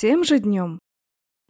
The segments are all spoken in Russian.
Тем же днем.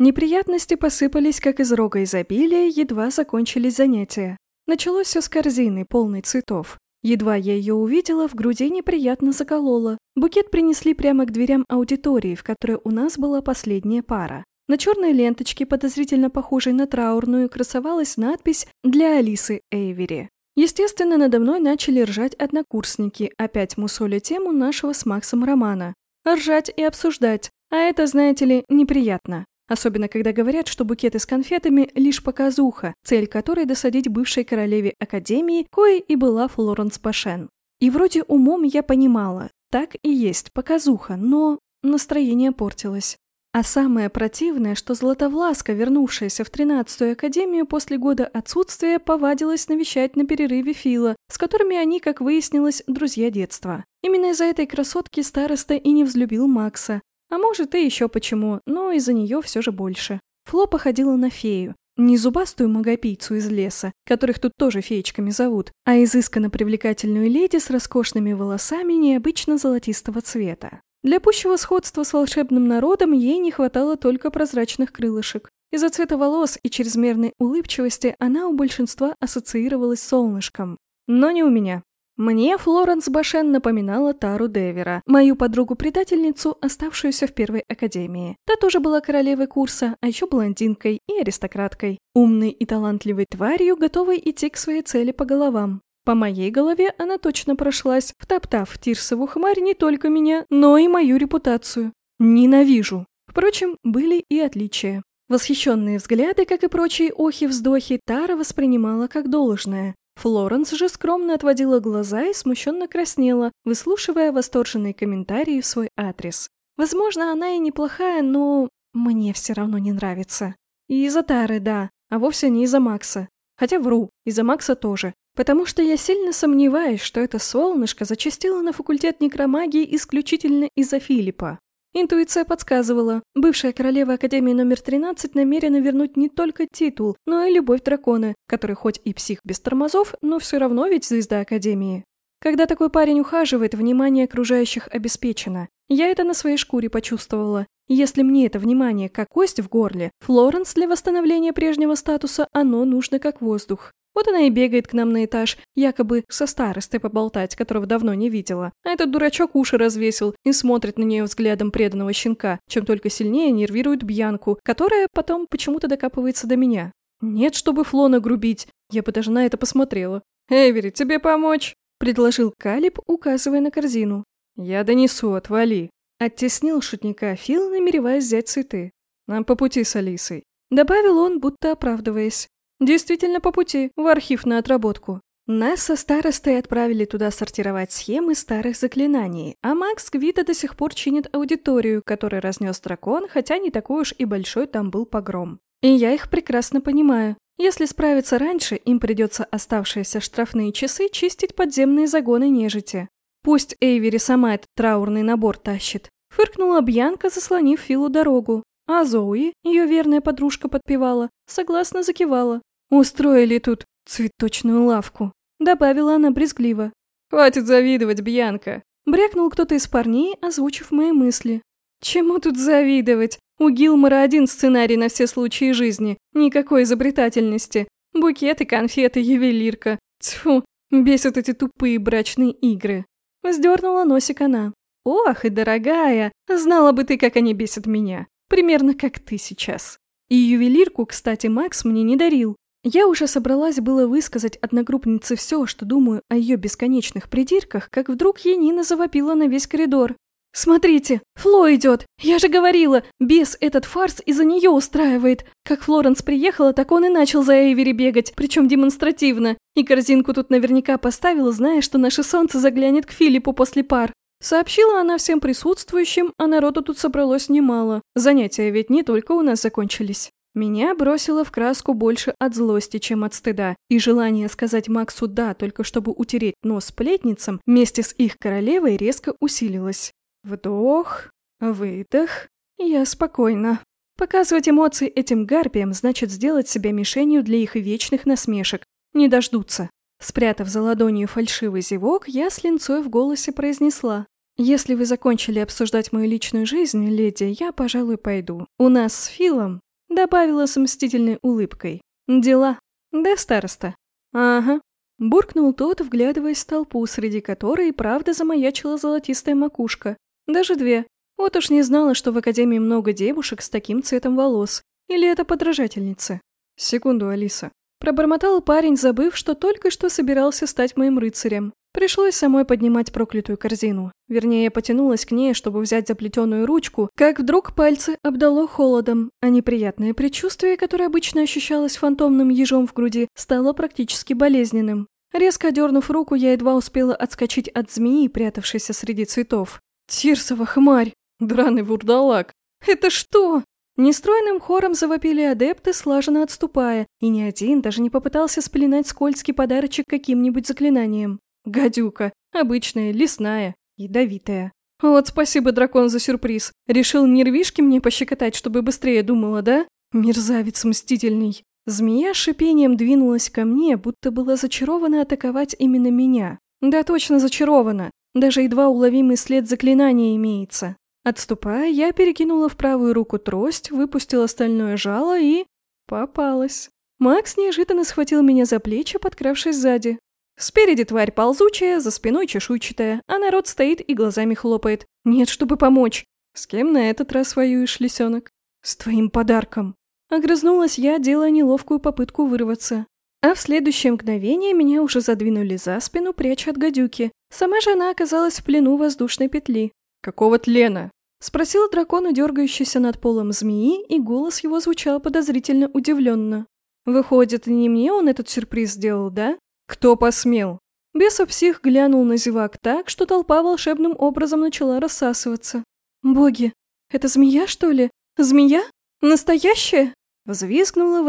Неприятности посыпались, как из рога изобилия, едва закончились занятия. Началось все с корзины, полной цветов. Едва я ее увидела, в груди неприятно заколола. Букет принесли прямо к дверям аудитории, в которой у нас была последняя пара. На черной ленточке, подозрительно похожей на траурную, красовалась надпись «Для Алисы Эйвери». Естественно, надо мной начали ржать однокурсники, опять мусоля тему нашего с Максом романа. Ржать и обсуждать, а это, знаете ли, неприятно. Особенно, когда говорят, что букеты с конфетами – лишь показуха, цель которой – досадить бывшей королеве Академии, коей и была Флоренс Башен. И вроде умом я понимала, так и есть показуха, но настроение портилось. А самое противное, что Златовласка, вернувшаяся в 13-ю академию после года отсутствия, повадилась навещать на перерыве Фила, с которыми они, как выяснилось, друзья детства. Именно из-за этой красотки староста и не взлюбил Макса, а может, и еще почему, но из-за нее все же больше. Фло походила на фею. Не зубастую магопийцу из леса, которых тут тоже феечками зовут, а изысканно привлекательную леди с роскошными волосами необычно золотистого цвета. Для пущего сходства с волшебным народом ей не хватало только прозрачных крылышек. Из-за цвета волос и чрезмерной улыбчивости она у большинства ассоциировалась с солнышком. Но не у меня. Мне Флоренс Башен напоминала Тару Девера, мою подругу-предательницу, оставшуюся в первой академии. Та тоже была королевой курса, а еще блондинкой и аристократкой. Умной и талантливой тварью, готовой идти к своей цели по головам. По моей голове она точно прошлась, втоптав в Тирсову хмарь не только меня, но и мою репутацию. Ненавижу. Впрочем, были и отличия. Восхищенные взгляды, как и прочие охи-вздохи, Тара воспринимала как должное. Флоренс же скромно отводила глаза и смущенно краснела, выслушивая восторженные комментарии в свой адрес. Возможно, она и неплохая, но мне все равно не нравится. И из-за Тары, да, а вовсе не из-за Макса. Хотя вру, из-за Макса тоже. Потому что я сильно сомневаюсь, что это солнышко зачастило на факультет некромагии исключительно из-за Филиппа. Интуиция подсказывала, бывшая королева Академии номер 13 намерена вернуть не только титул, но и любовь дракона, который хоть и псих без тормозов, но все равно ведь звезда Академии. Когда такой парень ухаживает, внимание окружающих обеспечено. Я это на своей шкуре почувствовала. Если мне это внимание как кость в горле, Флоренс для восстановления прежнего статуса оно нужно как воздух. Вот она и бегает к нам на этаж, якобы со старостой поболтать, которого давно не видела. А этот дурачок уши развесил и смотрит на нее взглядом преданного щенка, чем только сильнее нервирует Бьянку, которая потом почему-то докапывается до меня. Нет, чтобы Фло нагрубить, я бы даже на это посмотрела. «Эвери, тебе помочь?» – предложил Калиб, указывая на корзину. «Я донесу, отвали», – оттеснил шутника Фил, намереваясь взять цветы. «Нам по пути с Алисой», – добавил он, будто оправдываясь. Действительно по пути, в архив на отработку. Нас со старостой отправили туда сортировать схемы старых заклинаний, а Макс Гвита до сих пор чинит аудиторию, которую разнес дракон, хотя не такой уж и большой там был погром. И я их прекрасно понимаю. Если справиться раньше, им придется оставшиеся штрафные часы чистить подземные загоны нежити. Пусть Эйвери сама этот траурный набор тащит. Фыркнула Бьянка, заслонив Филу дорогу. А Зоуи, ее верная подружка подпевала, согласно закивала. «Устроили тут цветочную лавку», — добавила она брезгливо. «Хватит завидовать, Бьянка!» — брякнул кто-то из парней, озвучив мои мысли. «Чему тут завидовать? У Гилмора один сценарий на все случаи жизни, никакой изобретательности. Букеты, конфеты, ювелирка. Тьфу, бесят эти тупые брачные игры». Вздернула носик она. «Ох, и дорогая, знала бы ты, как они бесят меня. Примерно как ты сейчас». И ювелирку, кстати, Макс мне не дарил. Я уже собралась было высказать одногруппнице все, что думаю о ее бесконечных придирках, как вдруг Янина завопила на весь коридор. «Смотрите, Фло идет! Я же говорила, бес этот фарс из-за нее устраивает. Как Флоренс приехала, так он и начал за Эйвери бегать, причем демонстративно. И корзинку тут наверняка поставила, зная, что наше солнце заглянет к Филиппу после пар. Сообщила она всем присутствующим, а народу тут собралось немало. Занятия ведь не только у нас закончились. Меня бросило в краску больше от злости, чем от стыда, и желание сказать Максу «да», только чтобы утереть нос сплетницам, вместе с их королевой резко усилилось. Вдох, выдох, я спокойна. Показывать эмоции этим гарпиям значит сделать себя мишенью для их вечных насмешек. Не дождутся. Спрятав за ладонью фальшивый зевок, я с линцой в голосе произнесла. Если вы закончили обсуждать мою личную жизнь, леди, я, пожалуй, пойду. У нас с Филом...» Добавила с мстительной улыбкой. «Дела. Да, староста?» «Ага». Буркнул тот, вглядываясь в толпу, среди которой правда замаячила золотистая макушка. Даже две. Вот уж не знала, что в Академии много девушек с таким цветом волос. Или это подражательницы? Секунду, Алиса. Пробормотал парень, забыв, что только что собирался стать моим рыцарем. Пришлось самой поднимать проклятую корзину. Вернее, я потянулась к ней, чтобы взять заплетенную ручку, как вдруг пальцы обдало холодом, а неприятное предчувствие, которое обычно ощущалось фантомным ежом в груди, стало практически болезненным. Резко дернув руку, я едва успела отскочить от змеи, прятавшейся среди цветов. «Тирсова хмарь! Драный вурдалак! Это что?» Нестройным хором завопили адепты, слаженно отступая, и ни один даже не попытался спеленать скользкий подарочек каким-нибудь заклинанием. Гадюка. Обычная, лесная, ядовитая. Вот спасибо, дракон, за сюрприз. Решил нервишки мне пощекотать, чтобы быстрее думала, да? Мерзавец мстительный. Змея шипением двинулась ко мне, будто была зачарована атаковать именно меня. Да точно зачарована. Даже едва уловимый след заклинания имеется. Отступая, я перекинула в правую руку трость, выпустила стальное жало и... попалась. Макс неожиданно схватил меня за плечи, подкравшись сзади. Спереди тварь ползучая, за спиной чешуйчатая, а народ стоит и глазами хлопает. Нет, чтобы помочь. С кем на этот раз воюешь, лисенок? С твоим подарком. Огрызнулась я, делая неловкую попытку вырваться. А в следующее мгновение меня уже задвинули за спину, пряча от гадюки. Сама же она оказалась в плену воздушной петли. «Какого тлена?» Спросил дракон, дергающийся над полом змеи, и голос его звучал подозрительно удивленно. «Выходит, не мне он этот сюрприз сделал, да?» «Кто посмел?» Бесов-псих глянул на зевак так, что толпа волшебным образом начала рассасываться. «Боги, это змея, что ли? Змея? Настоящая?» Взвизгнула в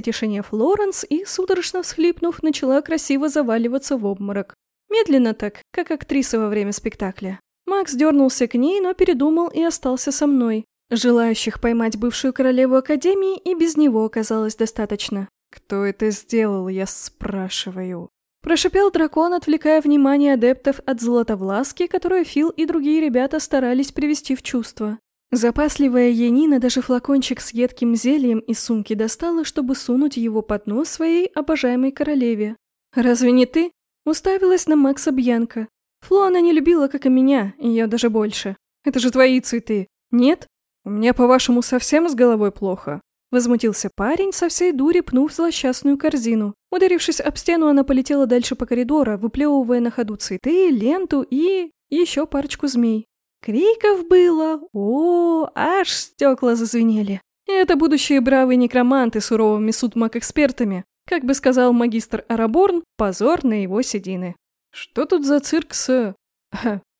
тишине Флоренс и, судорожно всхлипнув, начала красиво заваливаться в обморок. Медленно так, как актриса во время спектакля. Макс дернулся к ней, но передумал и остался со мной. Желающих поймать бывшую королеву Академии и без него оказалось достаточно. «Кто это сделал, я спрашиваю?» Прошипел дракон, отвлекая внимание адептов от золотовласки, которую Фил и другие ребята старались привести в чувство. Запасливая Янина даже флакончик с едким зельем из сумки достала, чтобы сунуть его под нос своей обожаемой королеве. «Разве не ты?» Уставилась на Макса Бьянка. Фло она не любила, как и меня, и я даже больше. Это же твои цветы. Нет? У меня, по-вашему, совсем с головой плохо. Возмутился парень, со всей дури пнув злосчастную корзину. Ударившись об стену, она полетела дальше по коридору, выплевывая на ходу цветы, ленту и... еще парочку змей. Криков было, о, аж стекла зазвенели. Это будущие бравые некроманты с суровыми судмаг-экспертами. Как бы сказал магистр Араборн, позор на его седины. Что тут за цирк с...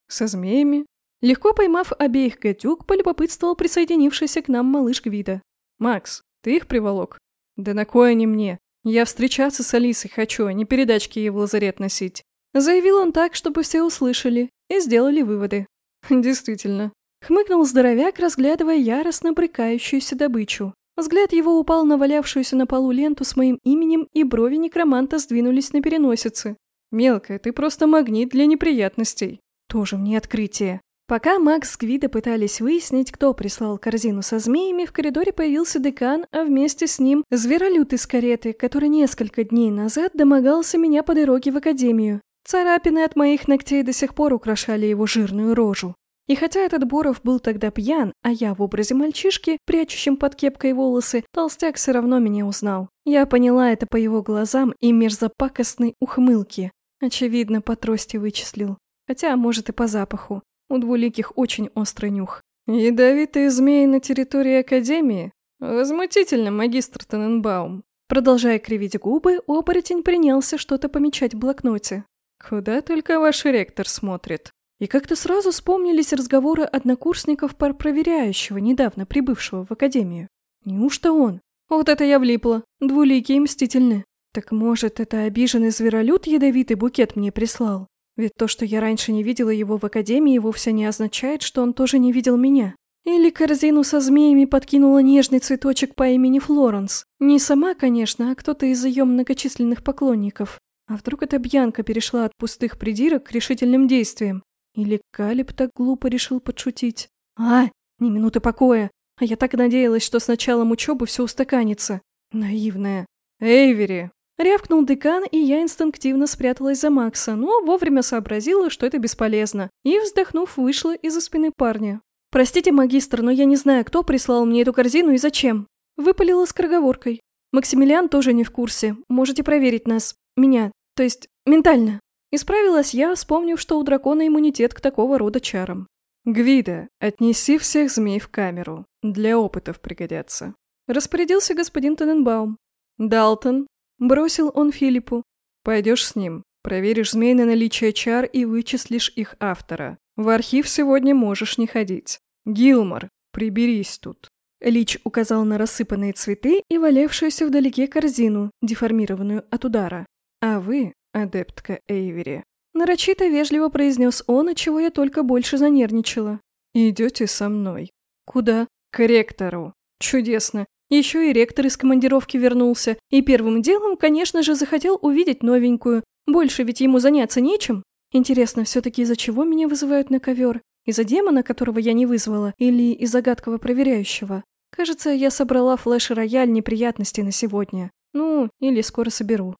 со змеями? Легко поймав обеих гадюк, полюбопытствовал присоединившийся к нам малыш Гвида. «Макс, ты их приволок?» «Да на кое они мне? Я встречаться с Алисой хочу, а не передачки ей в лазарет носить». Заявил он так, чтобы все услышали, и сделали выводы. «Действительно». Хмыкнул здоровяк, разглядывая яростно брыкающуюся добычу. Взгляд его упал на валявшуюся на полу ленту с моим именем, и брови некроманта сдвинулись на переносице. «Мелкая, ты просто магнит для неприятностей». Тоже мне открытие. Пока Макс с Гвида пытались выяснить, кто прислал корзину со змеями, в коридоре появился декан, а вместе с ним зверолюд из кареты, который несколько дней назад домогался меня по дороге в академию. Царапины от моих ногтей до сих пор украшали его жирную рожу. И хотя этот Боров был тогда пьян, а я в образе мальчишки, прячущим под кепкой волосы, толстяк все равно меня узнал. Я поняла это по его глазам и мерзопакостной ухмылке. Очевидно, по трости вычислил. Хотя, может, и по запаху. У двуликих очень острый нюх. «Ядовитые змеи на территории Академии? Возмутительно, магистр Тененбаум». Продолжая кривить губы, оборотень принялся что-то помечать в блокноте. «Куда только ваш ректор смотрит?» И как-то сразу вспомнились разговоры однокурсников пар проверяющего, недавно прибывшего в Академию. Неужто он? Вот это я влипла. Двуликий и мстительны. Так может, это обиженный зверолюд ядовитый букет мне прислал? Ведь то, что я раньше не видела его в академии, вовсе не означает, что он тоже не видел меня. Или корзину со змеями подкинула нежный цветочек по имени Флоренс. Не сама, конечно, а кто-то из ее многочисленных поклонников. А вдруг эта Бьянка перешла от пустых придирок к решительным действиям? Или Калиб так глупо решил подшутить? А, ни минуты покоя. А я так надеялась, что с началом учебы все устаканится. Наивная. Эйвери! Рявкнул декан, и я инстинктивно спряталась за Макса, но вовремя сообразила, что это бесполезно, и, вздохнув, вышла из-за спины парня. «Простите, магистр, но я не знаю, кто прислал мне эту корзину и зачем». Выпалила скороговоркой. Максимилиан тоже не в курсе. Можете проверить нас. Меня. То есть, ментально. Исправилась я, вспомнив, что у дракона иммунитет к такого рода чарам. «Гвида, отнеси всех змей в камеру. Для опытов пригодятся». Распорядился господин Тененбаум. «Далтон», — бросил он Филиппу, — «пойдешь с ним, проверишь змей на наличие чар и вычислишь их автора. В архив сегодня можешь не ходить. Гилмор, приберись тут». Лич указал на рассыпанные цветы и валявшуюся вдалеке корзину, деформированную от удара. «А вы, адептка Эйвери», нарочито вежливо произнес он, от чего я только больше занервничала. «Идете со мной». «Куда?» «К ректору». «Чудесно. Еще и ректор из командировки вернулся, и первым делом, конечно же, захотел увидеть новенькую. Больше ведь ему заняться нечем. Интересно, все-таки из-за чего меня вызывают на ковер? Из-за демона, которого я не вызвала, или из-за гадкого проверяющего? Кажется, я собрала флеш-рояль неприятностей на сегодня. Ну, или скоро соберу.